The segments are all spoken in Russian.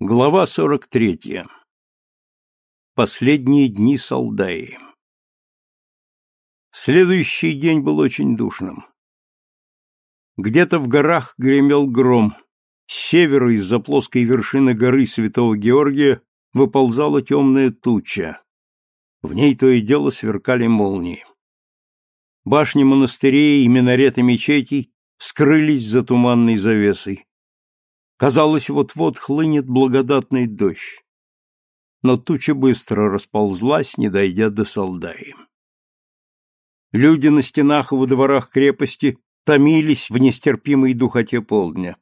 Глава 43. Последние дни Солдаи. Следующий день был очень душным. Где-то в горах гремел гром. С севера из-за плоской вершины горы Святого Георгия выползала темная туча. В ней то и дело сверкали молнии. Башни монастырей и минареты мечетей скрылись за туманной завесой. Казалось, вот-вот хлынет благодатный дождь. Но туча быстро расползлась, не дойдя до Солдаи. Люди на стенах и во дворах крепости томились в нестерпимой духоте полдня.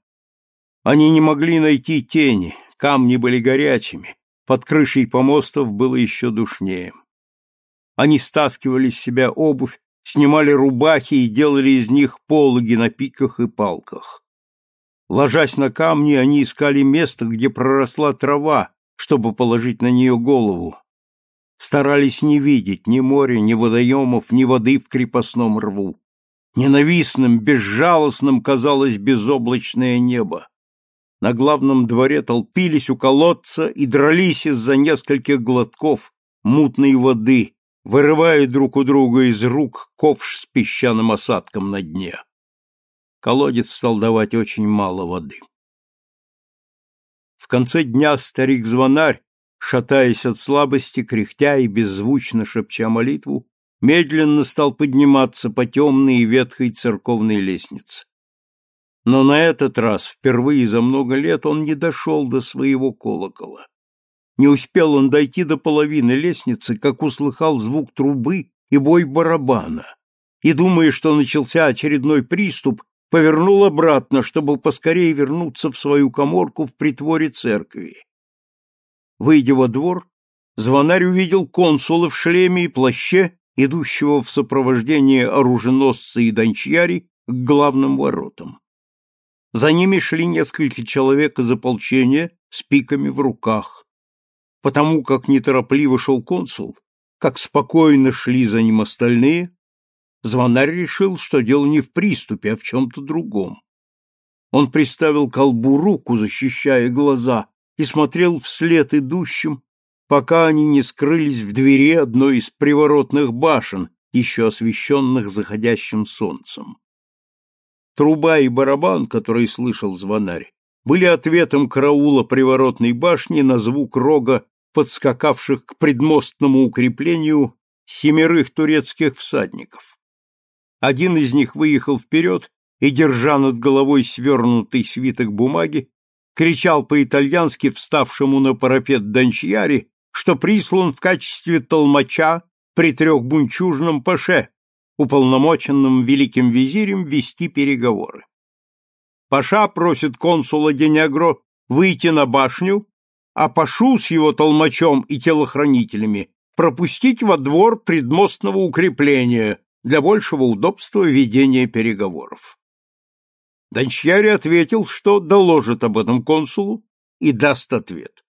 Они не могли найти тени, камни были горячими, под крышей помостов было еще душнее. Они стаскивали с себя обувь, снимали рубахи и делали из них пологи на пиках и палках. Ложась на камни, они искали место, где проросла трава, чтобы положить на нее голову. Старались не видеть ни моря, ни водоемов, ни воды в крепостном рву. Ненавистным, безжалостным казалось безоблачное небо. На главном дворе толпились у колодца и дрались из-за нескольких глотков мутной воды, вырывая друг у друга из рук ковш с песчаным осадком на дне колодец стал давать очень мало воды. В конце дня старик-звонарь, шатаясь от слабости, кряхтя и беззвучно шепча молитву, медленно стал подниматься по темной и ветхой церковной лестнице. Но на этот раз, впервые за много лет, он не дошел до своего колокола. Не успел он дойти до половины лестницы, как услыхал звук трубы и бой барабана, и, думая, что начался очередной приступ, повернул обратно, чтобы поскорее вернуться в свою коморку в притворе церкви. Выйдя во двор, звонарь увидел консула в шлеме и плаще, идущего в сопровождении оруженосца и дончьяри к главным воротам. За ними шли несколько человек из ополчения с пиками в руках. Потому как неторопливо шел консул, как спокойно шли за ним остальные, Звонарь решил, что дело не в приступе, а в чем-то другом. Он приставил колбу руку, защищая глаза, и смотрел вслед идущим, пока они не скрылись в двери одной из приворотных башен, еще освещенных заходящим солнцем. Труба и барабан, который слышал звонарь, были ответом караула приворотной башни на звук рога подскакавших к предмостному укреплению семерых турецких всадников. Один из них выехал вперед и, держа над головой свернутый свиток бумаги, кричал по-итальянски вставшему на парапет Дончьяри, что прислан в качестве толмача при трехбунчужном паше, уполномоченном великим визирем вести переговоры. Паша просит консула Денегро выйти на башню, а Пашу с его толмачом и телохранителями пропустить во двор предмостного укрепления, для большего удобства ведения переговоров. Дончьяри ответил, что доложит об этом консулу и даст ответ.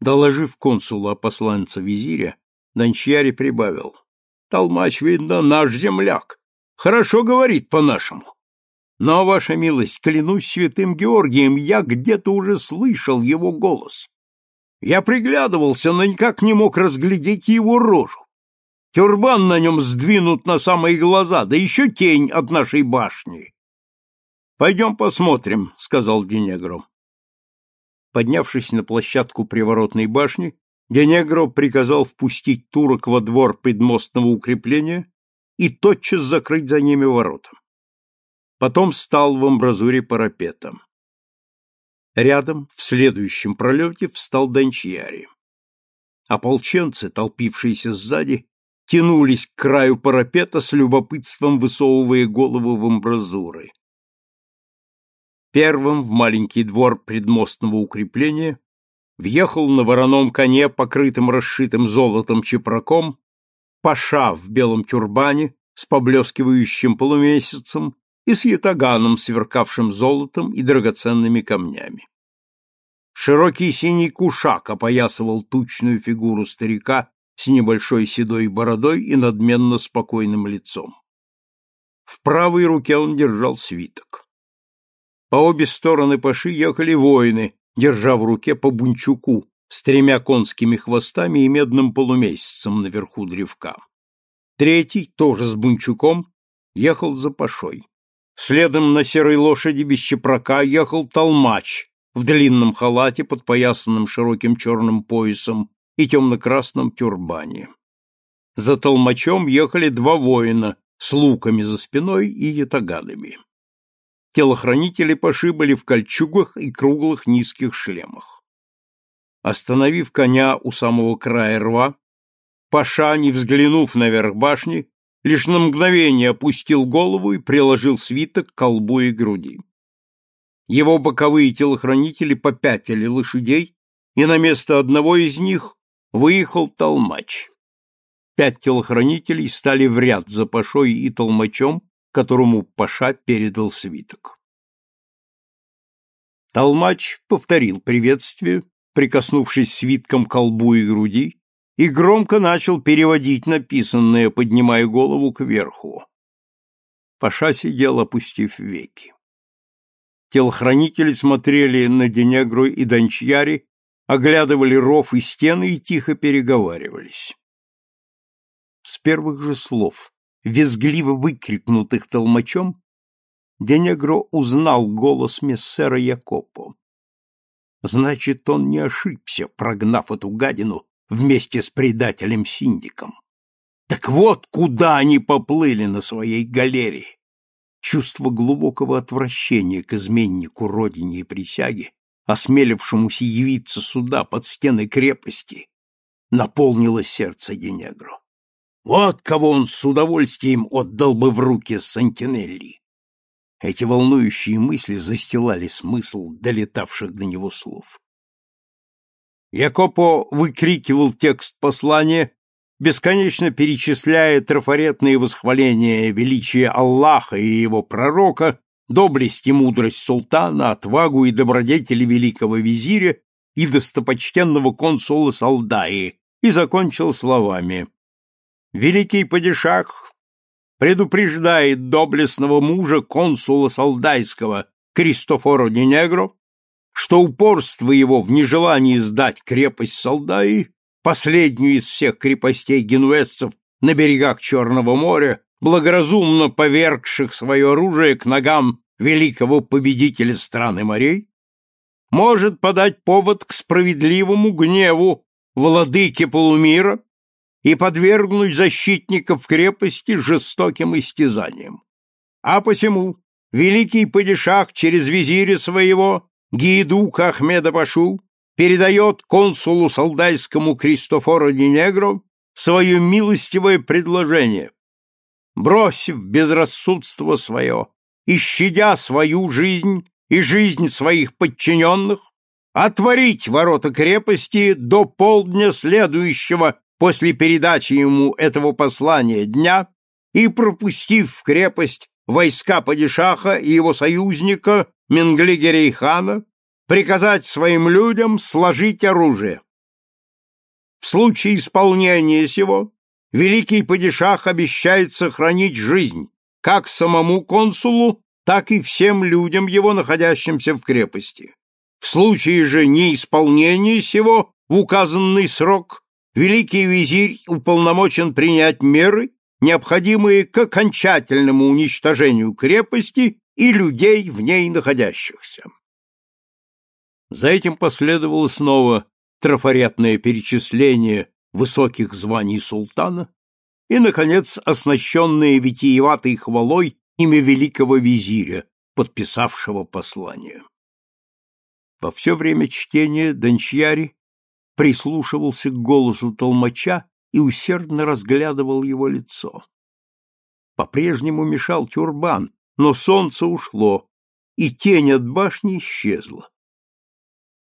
Доложив консулу о посланце визиря, Дончьяри прибавил. Толмач, видно, наш земляк. Хорошо говорит по-нашему. Но, ваша милость, клянусь святым Георгием, я где-то уже слышал его голос. Я приглядывался, но никак не мог разглядеть его рожу. Тюрбан на нем сдвинут на самые глаза, да еще тень от нашей башни. — Пойдем посмотрим, — сказал Денегро. Поднявшись на площадку приворотной башни, Денегро приказал впустить турок во двор предмостного укрепления и тотчас закрыть за ними ворота. Потом стал в амбразуре парапетом. Рядом, в следующем пролете, встал Дончьяри. Ополченцы, толпившиеся сзади, тянулись к краю парапета с любопытством высовывая головы в амбразуры. Первым в маленький двор предмостного укрепления въехал на вороном коне, покрытым расшитым золотом чепраком, паша в белом тюрбане с поблескивающим полумесяцем и с ятаганом, сверкавшим золотом и драгоценными камнями. Широкий синий кушак опоясывал тучную фигуру старика с небольшой седой бородой и надменно спокойным лицом. В правой руке он держал свиток. По обе стороны Паши ехали воины, держа в руке по бунчуку с тремя конскими хвостами и медным полумесяцем наверху древка. Третий, тоже с бунчуком, ехал за пашой. Следом на серой лошади без чепрака ехал толмач в длинном халате, подпоясанном широким черным поясом и темно-красном тюрбане. За толмачом ехали два воина с луками за спиной и ятагадами. Телохранители паши были в кольчугах и круглых низких шлемах. Остановив коня у самого края рва, Паша, не взглянув наверх башни, лишь на мгновение опустил голову и приложил свиток к колбу и груди. Его боковые телохранители попятили лошадей, и на место одного из них выехал толмач. Пять телохранителей стали в ряд за Пашой и толмачом, которому Паша передал свиток. Толмач повторил приветствие, прикоснувшись свитком к колбу и груди, и громко начал переводить написанное, поднимая голову кверху. Паша сидел, опустив веки. Телохранители смотрели на Денегру и Дончьяри, оглядывали ров и стены и тихо переговаривались. С первых же слов, визгливо выкрикнутых толмачом, Денегро узнал голос мессера Якопо. Значит, он не ошибся, прогнав эту гадину вместе с предателем-синдиком. Так вот, куда они поплыли на своей галере. Чувство глубокого отвращения к изменнику родине и присяге, осмелившемуся явиться сюда под стены крепости, наполнило сердце Денегро. Вот кого он с удовольствием отдал бы в руки Сантинелли. Эти волнующие мысли застилали смысл долетавших до него слов. Якопо выкрикивал текст послания, бесконечно перечисляя трафаретные восхваления величия Аллаха и его пророка, доблесть и мудрость султана, отвагу и добродетели великого визиря и достопочтенного консула Салдаи, и закончил словами. «Великий падишах предупреждает доблестного мужа консула Салдайского Кристофоро Денегро, что упорство его в нежелании сдать крепость Солдаи, последнюю из всех крепостей генуэзцев на берегах Черного моря, благоразумно повергших свое оружие к ногам великого победителя страны морей, может подать повод к справедливому гневу владыки полумира и подвергнуть защитников крепости жестоким истязаниям. А посему великий падишах через визиря своего Гиедук Ахмеда Пашу передает консулу Салдайскому Кристофору Динегро свое милостивое предложение. Бросив безрассудство свое и щадя свою жизнь и жизнь своих подчиненных, отворить ворота крепости до полдня следующего после передачи ему этого послания дня и пропустив в крепость войска Падишаха и его союзника Менглигерейхана приказать своим людям сложить оружие. В случае исполнения сего великий падишах обещает сохранить жизнь как самому консулу, так и всем людям его, находящимся в крепости. В случае же неисполнения сего в указанный срок великий визирь уполномочен принять меры, необходимые к окончательному уничтожению крепости и людей в ней находящихся. За этим последовало снова трафаретное перечисление высоких званий султана и, наконец, оснащенное витиеватой хвалой имя великого визиря, подписавшего послание. Во все время чтения Дончьяри прислушивался к голосу толмача и усердно разглядывал его лицо. По-прежнему мешал тюрбан, но солнце ушло, и тень от башни исчезла.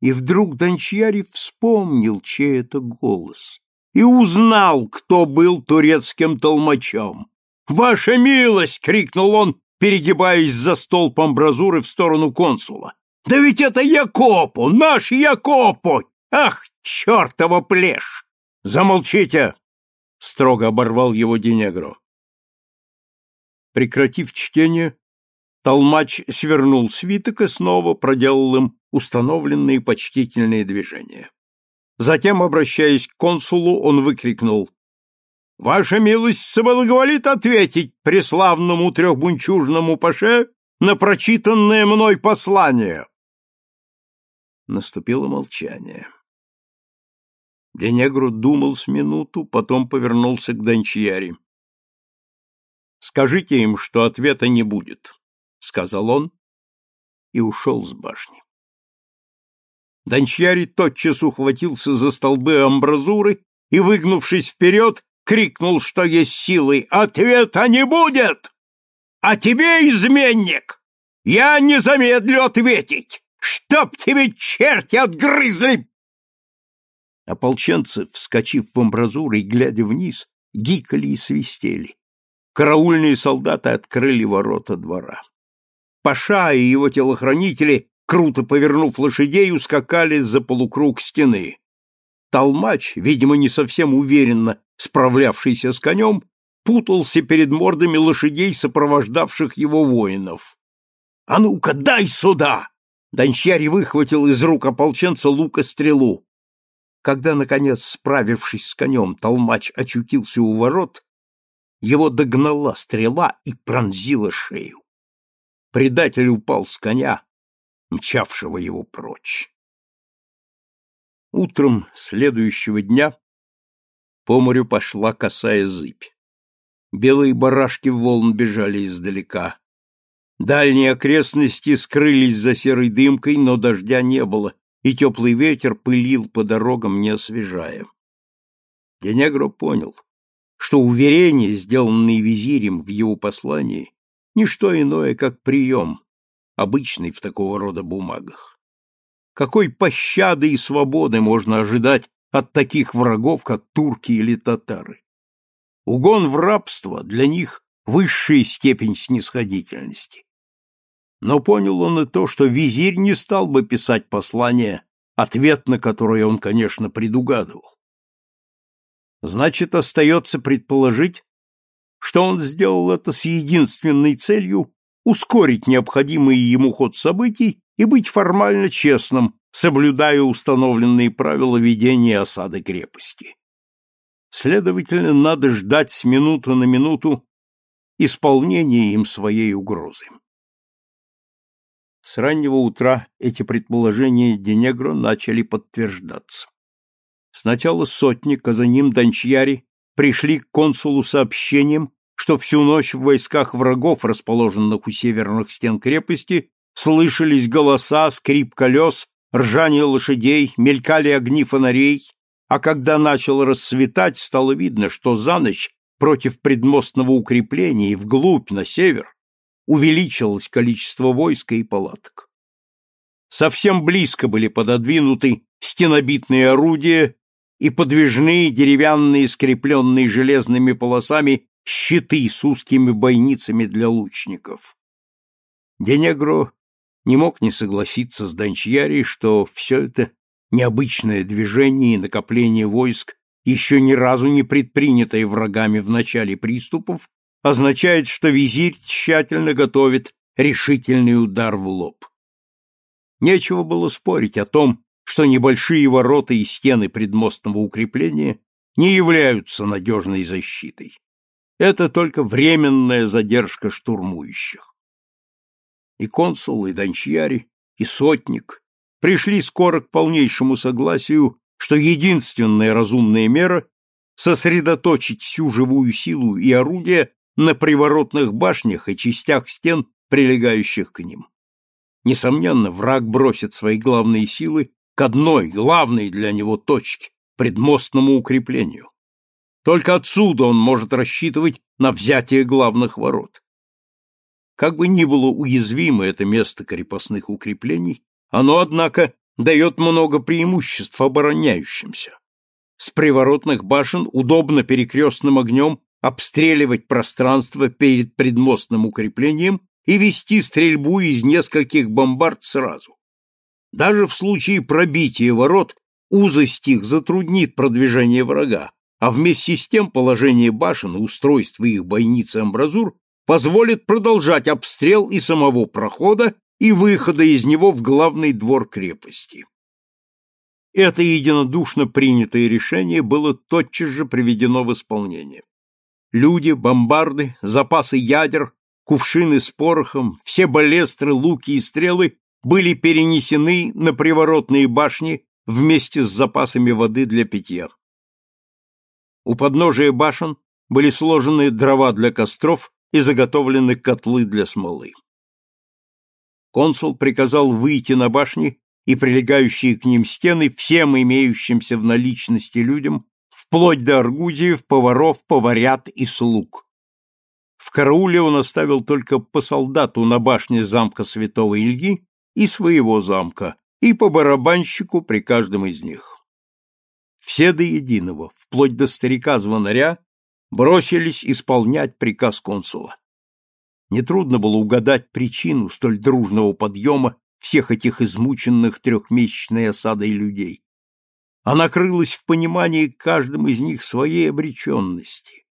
И вдруг Дончьяри вспомнил, чей это голос, и узнал, кто был турецким толмачом. «Ваша милость!» — крикнул он, перегибаясь за столб амбразуры в сторону консула. «Да ведь это Якопу! Наш Якопу! Ах, чертова плешь! Замолчите!» — строго оборвал его Денегро. Прекратив чтение, Толмач свернул свиток и снова проделал им установленные почтительные движения. Затем, обращаясь к консулу, он выкрикнул «Ваша милость соблаговолит ответить преславному трехбунчужному паше на прочитанное мной послание!» Наступило молчание. Денегру думал с минуту, потом повернулся к Дончьяре. «Скажите им, что ответа не будет», — сказал он и ушел с башни. Дончьяри тотчас ухватился за столбы амбразуры и, выгнувшись вперед, крикнул, что есть силой. «Ответа не будет! А тебе, изменник, я не замедлю ответить! Чтоб тебе черти отгрызли!» Ополченцы, вскочив в амбразуры и глядя вниз, гикали и свистели. Караульные солдаты открыли ворота двора. Паша и его телохранители, круто повернув лошадей, ускакали за полукруг стены. Толмач, видимо, не совсем уверенно справлявшийся с конем, путался перед мордами лошадей, сопровождавших его воинов. — А ну-ка, дай сюда! Дончарь выхватил из рук ополченца лука стрелу. Когда, наконец, справившись с конем, толмач очутился у ворот, его догнала стрела и пронзила шею. Предатель упал с коня, мчавшего его прочь. Утром следующего дня по морю пошла косая зыбь. Белые барашки волн бежали издалека. Дальние окрестности скрылись за серой дымкой, но дождя не было, и теплый ветер пылил по дорогам, не освежая. Денегро понял, что уверение, сделанное визирем в его послании, не что иное, как прием, обычный в такого рода бумагах. Какой пощады и свободы можно ожидать от таких врагов, как турки или татары? Угон в рабство для них высшая степень снисходительности. Но понял он и то, что визирь не стал бы писать послание, ответ на которое он, конечно, предугадывал. Значит, остается предположить, что он сделал это с единственной целью ускорить необходимый ему ход событий и быть формально честным, соблюдая установленные правила ведения осады крепости. Следовательно, надо ждать с минуты на минуту исполнения им своей угрозы. С раннего утра эти предположения Денегро начали подтверждаться. Сначала сотник, а за ним Дончьяри пришли к консулу сообщением, что всю ночь в войсках врагов, расположенных у северных стен крепости, слышались голоса, скрип колес, ржание лошадей, мелькали огни фонарей, а когда начало рассветать, стало видно, что за ночь против предмостного укрепления и вглубь на север увеличилось количество войска и палаток. Совсем близко были пододвинуты стенобитные орудия и подвижные деревянные, скрепленные железными полосами, щиты с узкими бойницами для лучников. Денегро не мог не согласиться с Дончьяри, что все это необычное движение и накопление войск, еще ни разу не предпринятое врагами в начале приступов, означает, что визирь тщательно готовит решительный удар в лоб. Нечего было спорить о том, что небольшие ворота и стены предмостного укрепления не являются надежной защитой. Это только временная задержка штурмующих. И консул, и Дончьяри, и сотник пришли скоро к полнейшему согласию, что единственная разумная мера — сосредоточить всю живую силу и орудия на приворотных башнях и частях стен, прилегающих к ним. Несомненно, враг бросит свои главные силы к одной, главной для него точке — предмостному укреплению. Только отсюда он может рассчитывать на взятие главных ворот. Как бы ни было уязвимо это место крепостных укреплений, оно, однако, дает много преимуществ обороняющимся. С приворотных башен удобно перекрестным огнем обстреливать пространство перед предмостным укреплением и вести стрельбу из нескольких бомбард сразу. Даже в случае пробития ворот узость их затруднит продвижение врага, а вместе с тем положение башен и устройство их бойниц и амбразур позволит продолжать обстрел и самого прохода, и выхода из него в главный двор крепости. Это единодушно принятое решение было тотчас же приведено в исполнение. Люди, бомбарды, запасы ядер, кувшины с порохом, все балестры, луки и стрелы были перенесены на приворотные башни вместе с запасами воды для питья. У подножия башен были сложены дрова для костров и заготовлены котлы для смолы. Консул приказал выйти на башни и прилегающие к ним стены всем имеющимся в наличности людям, вплоть до аргудиев, поваров, поварят и слуг. В карауле он оставил только по солдату на башне замка святого Ильи и своего замка, и по барабанщику при каждом из них. Все до единого, вплоть до старика-звонаря, бросились исполнять приказ консула. Нетрудно было угадать причину столь дружного подъема всех этих измученных трехмесячной осадой людей. Она крылась в понимании каждым из них своей обреченности.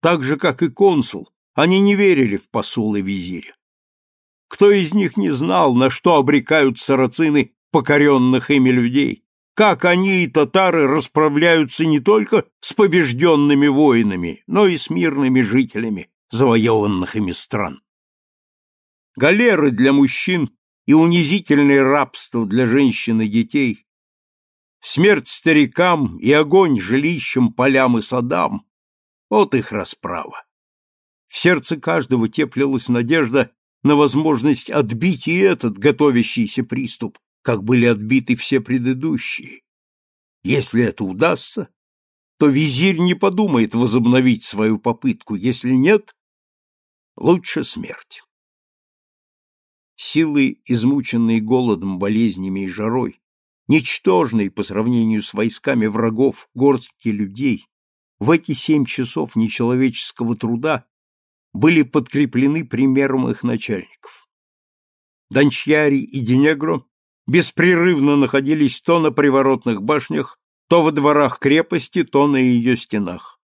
Так же, как и консул, они не верили в посол и визиря. Кто из них не знал, на что обрекают сарацины покоренных ими людей? Как они и татары расправляются не только с побежденными воинами, но и с мирными жителями, завоеванных ими стран. Галеры для мужчин и унизительное рабство для женщин и детей, смерть старикам и огонь жилищам, полям и садам — вот их расправа. В сердце каждого теплилась надежда на возможность отбить и этот готовящийся приступ, как были отбиты все предыдущие. Если это удастся, то визирь не подумает возобновить свою попытку, если нет, Лучше смерть. Силы, измученные голодом, болезнями и жарой, ничтожные по сравнению с войсками врагов горстки людей, в эти семь часов нечеловеческого труда были подкреплены примером их начальников. Дончьяри и Денегро беспрерывно находились то на приворотных башнях, то во дворах крепости, то на ее стенах.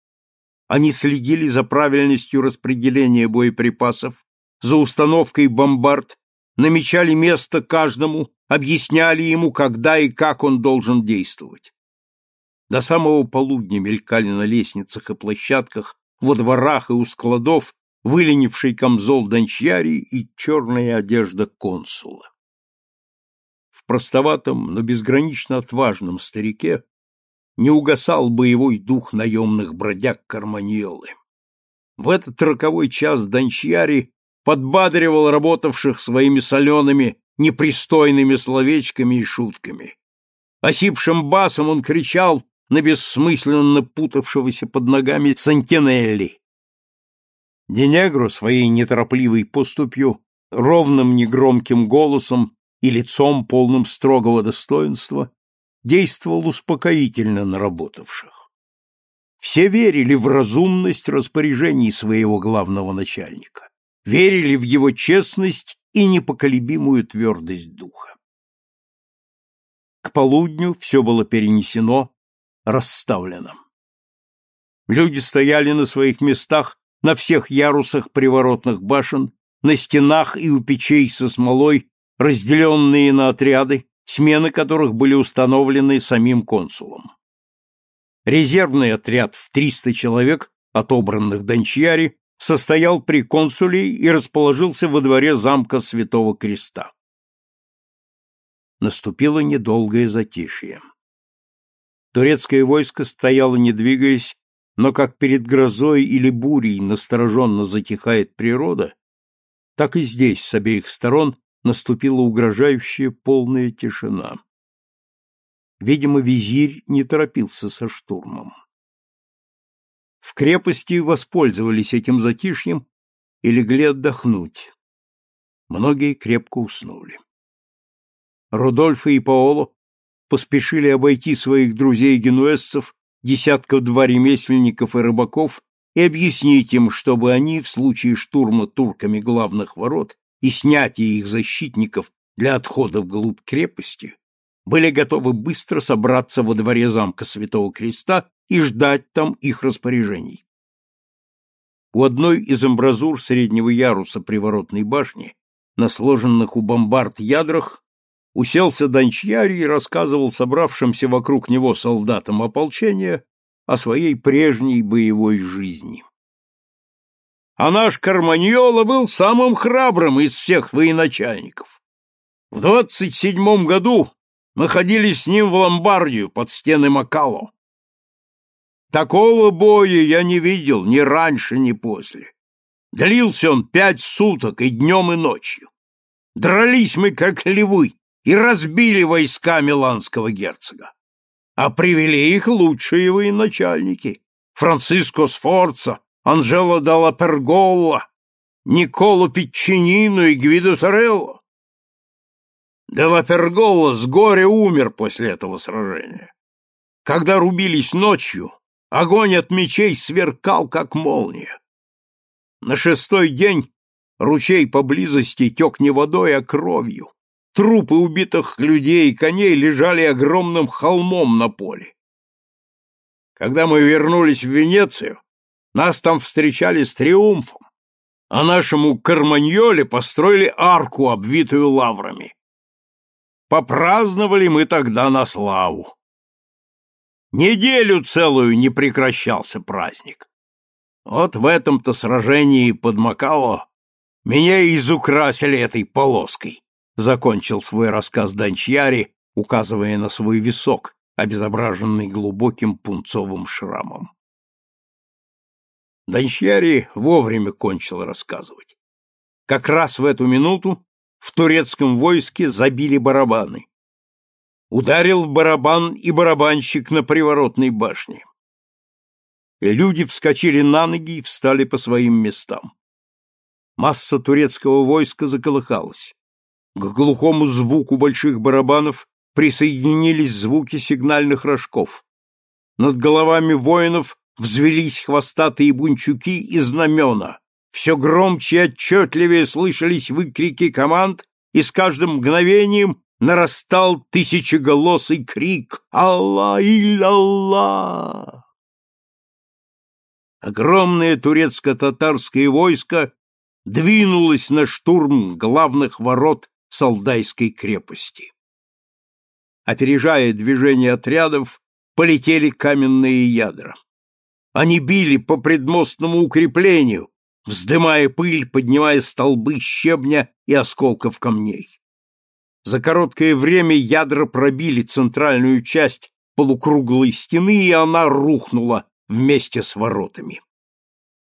Они следили за правильностью распределения боеприпасов, за установкой бомбард, намечали место каждому, объясняли ему, когда и как он должен действовать. До самого полудня мелькали на лестницах и площадках, во дворах и у складов выленивший камзол дончьяри и черная одежда консула. В простоватом, но безгранично отважном старике не угасал боевой дух наемных бродяг Карманьолы. В этот роковой час Дончьяри подбадривал работавших своими солеными, непристойными словечками и шутками. Осипшим басом он кричал на бессмысленно путавшегося под ногами Сантинелли. Денегро своей неторопливой поступью, ровным негромким голосом и лицом полным строгого достоинства действовал успокоительно на работавших. Все верили в разумность распоряжений своего главного начальника, верили в его честность и непоколебимую твердость духа. К полудню все было перенесено, расставлено. Люди стояли на своих местах на всех ярусах приворотных башен, на стенах и у печей со смолой, разделенные на отряды, смены которых были установлены самим консулом. Резервный отряд в 300 человек, отобранных Дончьяри, состоял при консуле и расположился во дворе замка Святого Креста. Наступило недолгое затишье. Турецкое войско стояло не двигаясь, но как перед грозой или бурей настороженно затихает природа, так и здесь с обеих сторон наступила угрожающая полная тишина. Видимо, визирь не торопился со штурмом. В крепости воспользовались этим затишьем и легли отдохнуть. Многие крепко уснули. Рудольфа и Паоло поспешили обойти своих друзей-генуэзцев, десятков два ремесленников и рыбаков, и объяснить им, чтобы они, в случае штурма турками главных ворот, и снятия их защитников для отхода вглубь крепости, были готовы быстро собраться во дворе замка Святого Креста и ждать там их распоряжений. У одной из амбразур среднего яруса приворотной башни, на сложенных у бомбард ядрах, уселся Дончьяри и рассказывал собравшимся вокруг него солдатам ополчения о своей прежней боевой жизни. А наш Карманьола был самым храбрым из всех военачальников. В двадцать седьмом году мы ходили с ним в Ломбардию под стены Макало. Такого боя я не видел ни раньше, ни после. Длился он пять суток и днем, и ночью. Дрались мы, как львы, и разбили войска миланского герцога. А привели их лучшие военачальники. Франциско Сфорца, Анжело Далла Пергола, Николо Пиччинину и Гвидо Торелло. Делла Пергола с горя умер после этого сражения. Когда рубились ночью, Огонь от мечей сверкал, как молния. На шестой день ручей поблизости тек не водой, а кровью. Трупы убитых людей и коней лежали огромным холмом на поле. Когда мы вернулись в Венецию, нас там встречали с триумфом, а нашему Карманьоле построили арку, обвитую лаврами. Попраздновали мы тогда на славу. Неделю целую не прекращался праздник. Вот в этом-то сражении под Макао меня и изукрасили этой полоской, закончил свой рассказ Данчьяри, указывая на свой висок, обезображенный глубоким пунцовым шрамом. Данчьяри вовремя кончил рассказывать. Как раз в эту минуту в турецком войске забили барабаны. Ударил в барабан и барабанщик на приворотной башне. Люди вскочили на ноги и встали по своим местам. Масса турецкого войска заколыхалась. К глухому звуку больших барабанов присоединились звуки сигнальных рожков. Над головами воинов взвелись хвостатые бунчуки и знамена. Все громче и отчетливее слышались выкрики команд, и с каждым мгновением нарастал тысячеголосый крик «Алла-илля-алла!». Огромное турецко-татарское войско двинулось на штурм главных ворот Салдайской крепости. Опережая движение отрядов, полетели каменные ядра. Они били по предмостному укреплению, вздымая пыль, поднимая столбы щебня и осколков камней. За короткое время ядра пробили центральную часть полукруглой стены, и она рухнула вместе с воротами.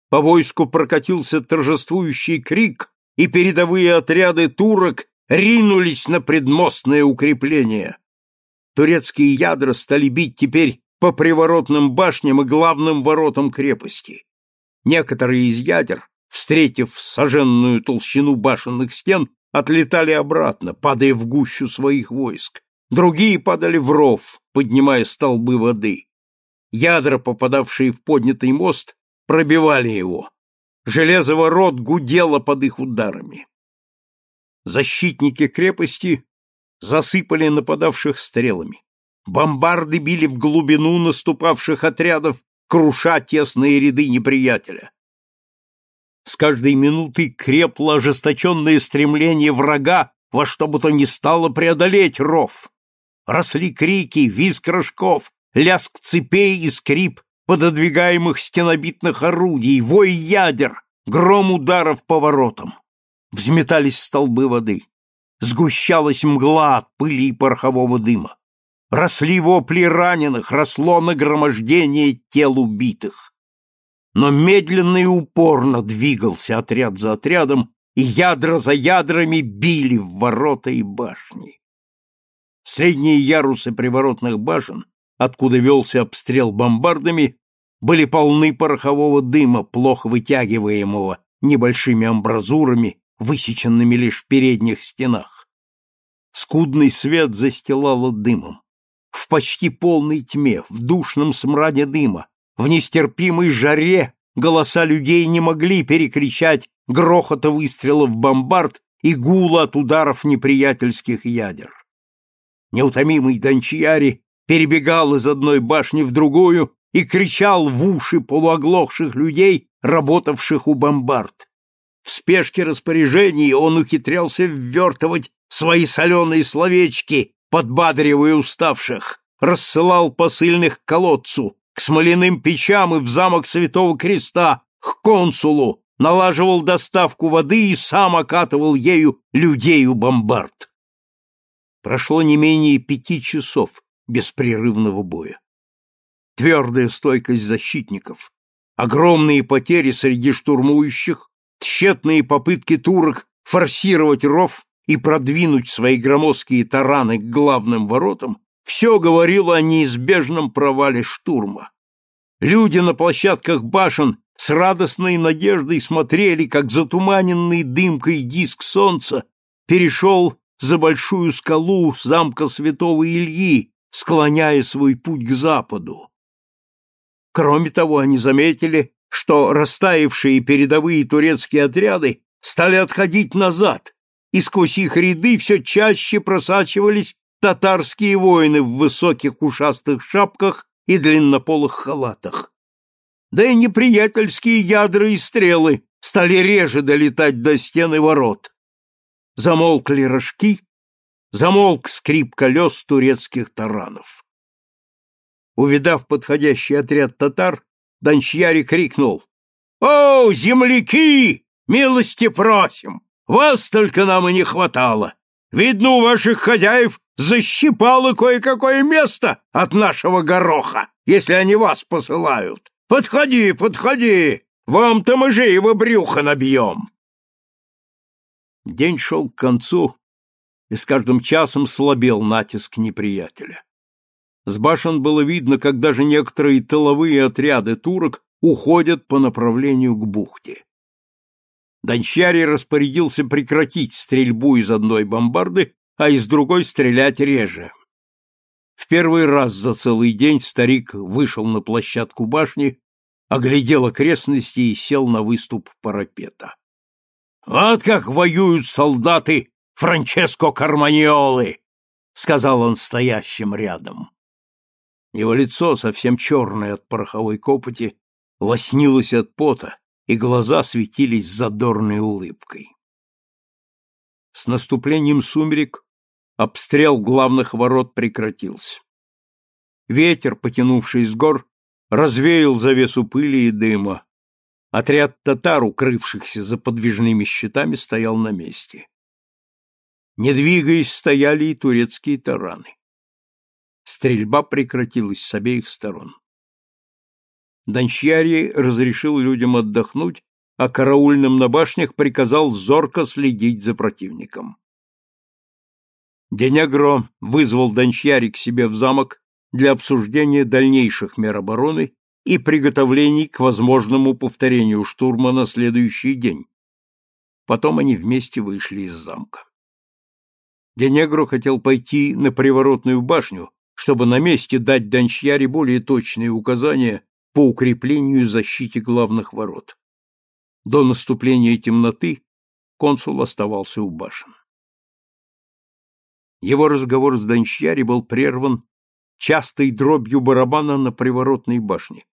По войску прокатился торжествующий крик, и передовые отряды турок ринулись на предмостное укрепление. Турецкие ядра стали бить теперь по приворотным башням и главным воротам крепости. Некоторые из ядер, встретив соженную толщину башенных стен, отлетали обратно, падая в гущу своих войск. Другие падали в ров, поднимая столбы воды. Ядра, попадавшие в поднятый мост, пробивали его. Железо ворот гудело под их ударами. Защитники крепости засыпали нападавших стрелами. Бомбарды били в глубину наступавших отрядов, круша тесные ряды неприятеля. С каждой минутой крепло ожесточенное стремление врага во что бы то ни стало преодолеть ров. Росли крики, визг рожков, лязг цепей и скрип пододвигаемых стенобитных орудий, вой ядер, гром ударов по воротам. Взметались столбы воды. Сгущалась мгла от пыли и порохового дыма. Росли вопли раненых, росло нагромождение тел убитых но медленно и упорно двигался отряд за отрядом, и ядра за ядрами били в ворота и башни. Средние ярусы приворотных башен, откуда велся обстрел бомбардами, были полны порохового дыма, плохо вытягиваемого небольшими амбразурами, высеченными лишь в передних стенах. Скудный свет застилало дымом. В почти полной тьме, в душном смраде дыма, в нестерпимой жаре голоса людей не могли перекричать грохота выстрелов бомбард и гула от ударов неприятельских ядер. Неутомимый Дончияри перебегал из одной башни в другую, и кричал в уши полуоглохших людей, работавших у бомбард. В спешке распоряжений он ухитрялся ввертывать свои соленые словечки, подбадривая уставших, рассылал посыльных к колодцу, к смоляным печам и в замок Святого Креста, к консулу, налаживал доставку воды и сам окатывал ею людей у бомбард. Прошло не менее пяти часов беспрерывного боя. Твердая стойкость защитников, огромные потери среди штурмующих, тщетные попытки турок форсировать ров и продвинуть свои громоздкие тараны к главным воротам, все говорило о неизбежном провале штурма. Люди на площадках башен с радостной надеждой смотрели, как затуманенный дымкой диск солнца перешел за большую скалу замка святого Ильи, склоняя свой путь к западу. Кроме того, они заметили, что растаявшие передовые турецкие отряды стали отходить назад, и сквозь их ряды все чаще просачивались татарские воины в высоких ушастых шапках и длиннополых халатах. Да и неприятельские ядра и стрелы стали реже долетать до стены ворот. Замолкли рожки, замолк скрип колес турецких таранов. Увидав подходящий отряд татар, Дончьяри крикнул. «О, земляки! Милости просим! Вас только нам и не хватало! Видно, у ваших хозяев защипало кое-какое место от нашего гороха, если они вас посылают. Подходи, подходи! Вам-то мы же его брюхо набьем!» День шел к концу, и с каждым часом слабел натиск неприятеля. С башен было видно, как даже некоторые тыловые отряды турок уходят по направлению к бухте. Дончари распорядился прекратить стрельбу из одной бомбарды, а из другой стрелять реже. В первый раз за целый день старик вышел на площадку башни, оглядел окрестности и сел на выступ парапета. «Вот как воюют солдаты Франческо Карманиолы!» — сказал он стоящим рядом. Его лицо, совсем черное от пороховой копоти, лоснилось от пота, и глаза светились задорной улыбкой. С наступлением сумерек обстрел главных ворот прекратился. Ветер, потянувший с гор, развеял завесу пыли и дыма. Отряд татар, укрывшихся за подвижными щитами, стоял на месте. Не двигаясь, стояли и турецкие тараны. Стрельба прекратилась с обеих сторон. Дончьяри разрешил людям отдохнуть, а караульным на башнях приказал зорко следить за противником. Денегро вызвал Дончьяри к себе в замок для обсуждения дальнейших мер обороны и приготовлений к возможному повторению штурма на следующий день. Потом они вместе вышли из замка. Денегро хотел пойти на приворотную башню, чтобы на месте дать Дончьяре более точные указания по укреплению и защите главных ворот. До наступления темноты консул оставался у башен. Его разговор с Дончьяри был прерван частой дробью барабана на приворотной башне.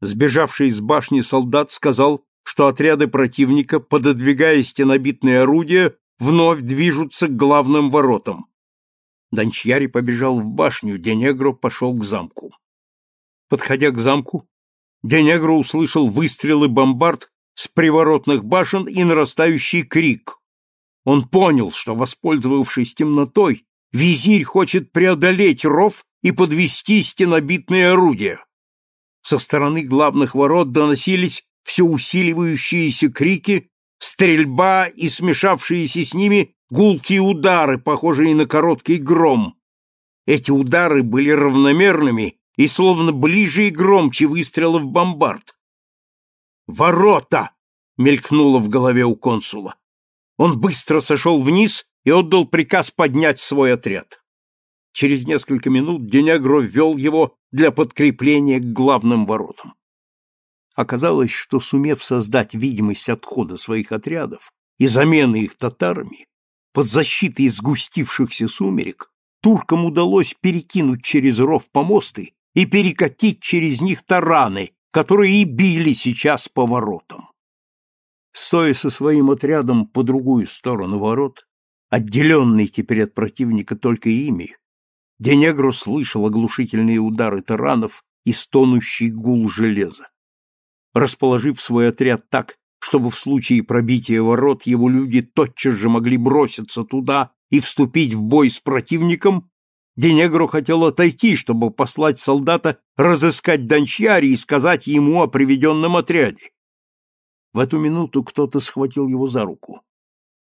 Сбежавший из башни солдат сказал, что отряды противника, пододвигая стенобитные орудия, вновь движутся к главным воротам. Дончьяри побежал в башню, Денегро пошел к замку. Подходя к замку, Денегро услышал выстрелы бомбард с приворотных башен и нарастающий крик. Он понял, что, воспользовавшись темнотой, визирь хочет преодолеть ров и подвести стенобитные орудия. Со стороны главных ворот доносились все усиливающиеся крики, стрельба и смешавшиеся с ними гулкие удары, похожие на короткий гром. Эти удары были равномерными и словно ближе и громче выстрелов бомбард. «Ворота!» — мелькнуло в голове у консула. Он быстро сошел вниз и отдал приказ поднять свой отряд. Через несколько минут Денягро ввел его для подкрепления к главным воротам. Оказалось, что, сумев создать видимость отхода своих отрядов и замены их татарами, под защитой сгустившихся сумерек туркам удалось перекинуть через ров помосты и перекатить через них тараны, которые и били сейчас по воротам. Стоя со своим отрядом по другую сторону ворот, отделенный теперь от противника только ими, Денегро слышал оглушительные удары таранов и стонущий гул железа. Расположив свой отряд так, чтобы в случае пробития ворот его люди тотчас же могли броситься туда и вступить в бой с противником, Денегро хотел отойти, чтобы послать солдата разыскать Дончари и сказать ему о приведенном отряде. В эту минуту кто-то схватил его за руку.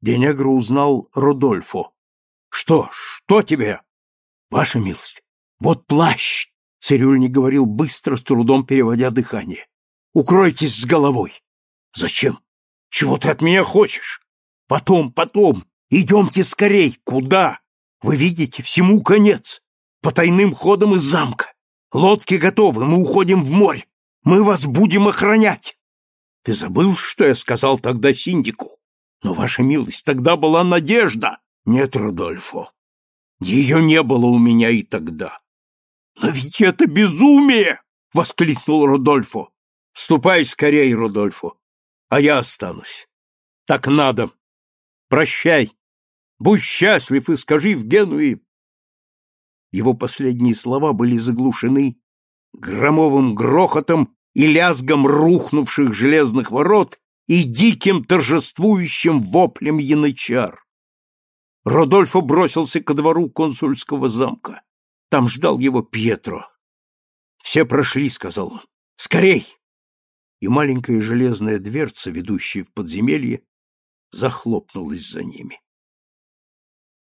Денегро узнал Родольфо. — Что, что тебе? — Ваша милость, вот плащ! — цирюльник говорил быстро, с трудом переводя дыхание. — Укройтесь с головой. — Зачем? Чего ты от меня хочешь? — Потом, потом. Идемте скорей. Куда? Вы видите, всему конец. По тайным ходам из замка. Лодки готовы, мы уходим в море. Мы вас будем охранять. Ты забыл, что я сказал тогда синдику? Но, ваша милость, тогда была надежда. Нет, Рудольфо, ее не было у меня и тогда. Но ведь это безумие! — воскликнул Рудольфо. Ступай скорей, Рудольфо, а я останусь. Так надо. Прощай. Будь счастлив и скажи в Генуе. Его последние слова были заглушены громовым грохотом и лязгом рухнувших железных ворот и диким торжествующим воплем янычар. Родольфо бросился ко двору консульского замка. Там ждал его Пьетро. «Все прошли», — сказал он. «Скорей!» И маленькая железная дверца, ведущая в подземелье, захлопнулась за ними.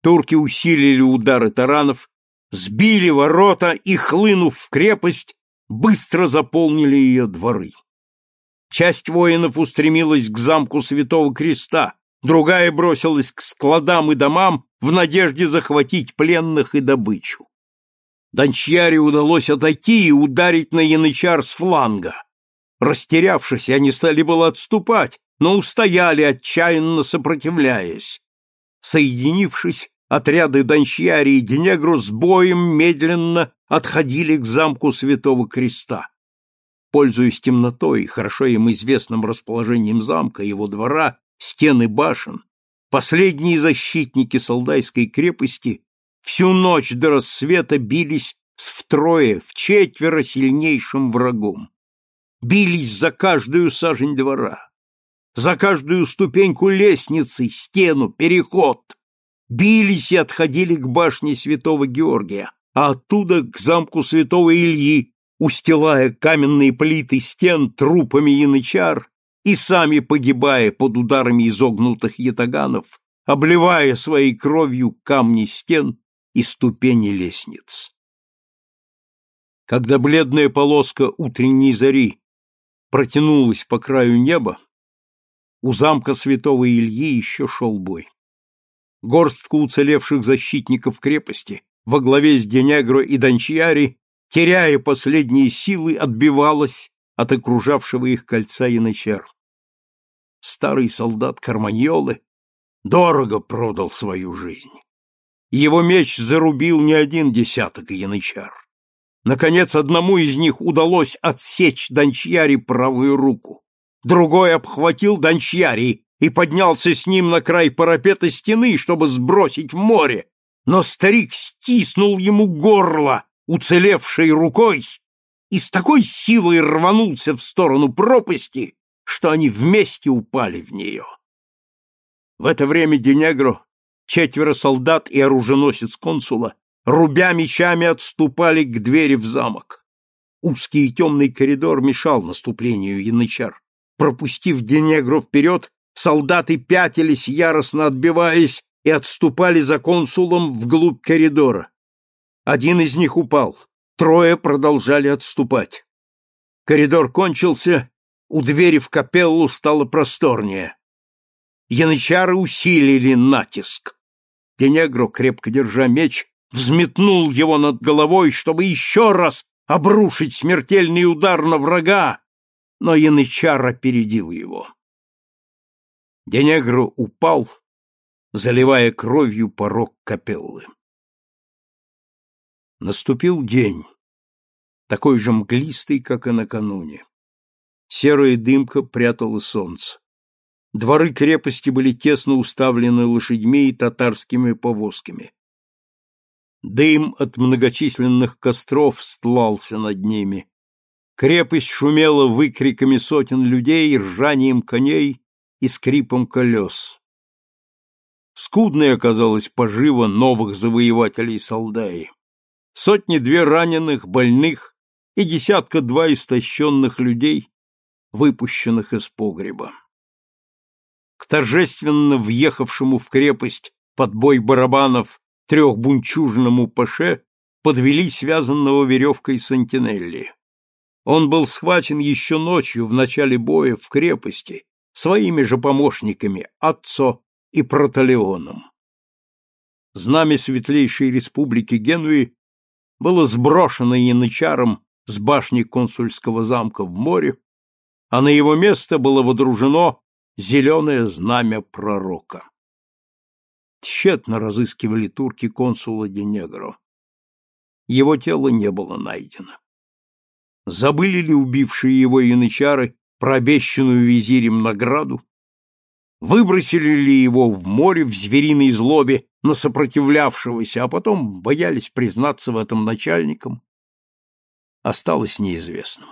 Турки усилили удары таранов, сбили ворота и, хлынув в крепость, быстро заполнили ее дворы. Часть воинов устремилась к замку Святого Креста, другая бросилась к складам и домам в надежде захватить пленных и добычу. Дончаре удалось отойти и ударить на янычар с фланга. Растерявшись, они стали было отступать, но устояли, отчаянно сопротивляясь. Соединившись, отряды Дончьяри и Денегру с боем медленно отходили к замку Святого Креста. Пользуясь темнотой хорошо им известным расположением замка, его двора, стены башен, последние защитники Солдайской крепости всю ночь до рассвета бились с втрое, в четверо сильнейшим врагом. Бились за каждую сажень двора, за каждую ступеньку лестницы, стену, переход. Бились и отходили к башне святого Георгия, а оттуда к замку святого Ильи, устилая каменные плиты стен трупами янычар и сами погибая под ударами изогнутых ятаганов, обливая своей кровью камни стен и ступени лестниц. Когда бледная полоска утренней зари протянулась по краю неба, у замка святого Ильи еще шел бой. Горстка уцелевших защитников крепости во главе с Денегро и Дончиари, теряя последние силы, отбивалась от окружавшего их кольца янычар. Старый солдат Карманьолы дорого продал свою жизнь. Его меч зарубил не один десяток янычар. Наконец, одному из них удалось отсечь Дончьяри правую руку другой обхватил Дончьяри и поднялся с ним на край парапета стены, чтобы сбросить в море, но старик стиснул ему горло уцелевшей рукой и с такой силой рванулся в сторону пропасти, что они вместе упали в нее. В это время Денегро, четверо солдат и оруженосец консула, рубя мечами отступали к двери в замок. Узкий и темный коридор мешал наступлению янычар. Пропустив Денегро вперед, солдаты пятились, яростно отбиваясь, и отступали за консулом вглубь коридора. Один из них упал, трое продолжали отступать. Коридор кончился, у двери в капеллу стало просторнее. Янычары усилили натиск. Денегро, крепко держа меч, взметнул его над головой, чтобы еще раз обрушить смертельный удар на врага, но янычар опередил его. Денегро упал, заливая кровью порог капеллы. Наступил день. такой же мглистый, как и накануне. Серая дымка прятала солнце. Дворы крепости были тесно уставлены лошадьми и татарскими повозками. Дым от многочисленных костров стлался над ними. Крепость шумела выкриками сотен людей, ржанием коней и скрипом колес. Скудной оказалась пожива новых завоевателей Солдаи. Сотни-две раненых, больных и десятка-два истощенных людей, выпущенных из погреба. К торжественно въехавшему в крепость под бой барабанов трехбунчужному паше подвели связанного веревкой Сантинелли. Он был схвачен еще ночью в начале боя в крепости своими же помощниками Отцо и Проталеоном. Знамя Светлейшей Республики Генуи было сброшено янычаром с башни консульского замка в море, а на его место было водружено зеленое знамя пророка. Тщетно разыскивали турки консула Денегро. Его тело не было найдено. Забыли ли убившие его янычары про обещанную визирем награду? Выбросили ли его в море в звериной злобе на сопротивлявшегося, а потом боялись признаться в этом начальникам? Осталось неизвестным.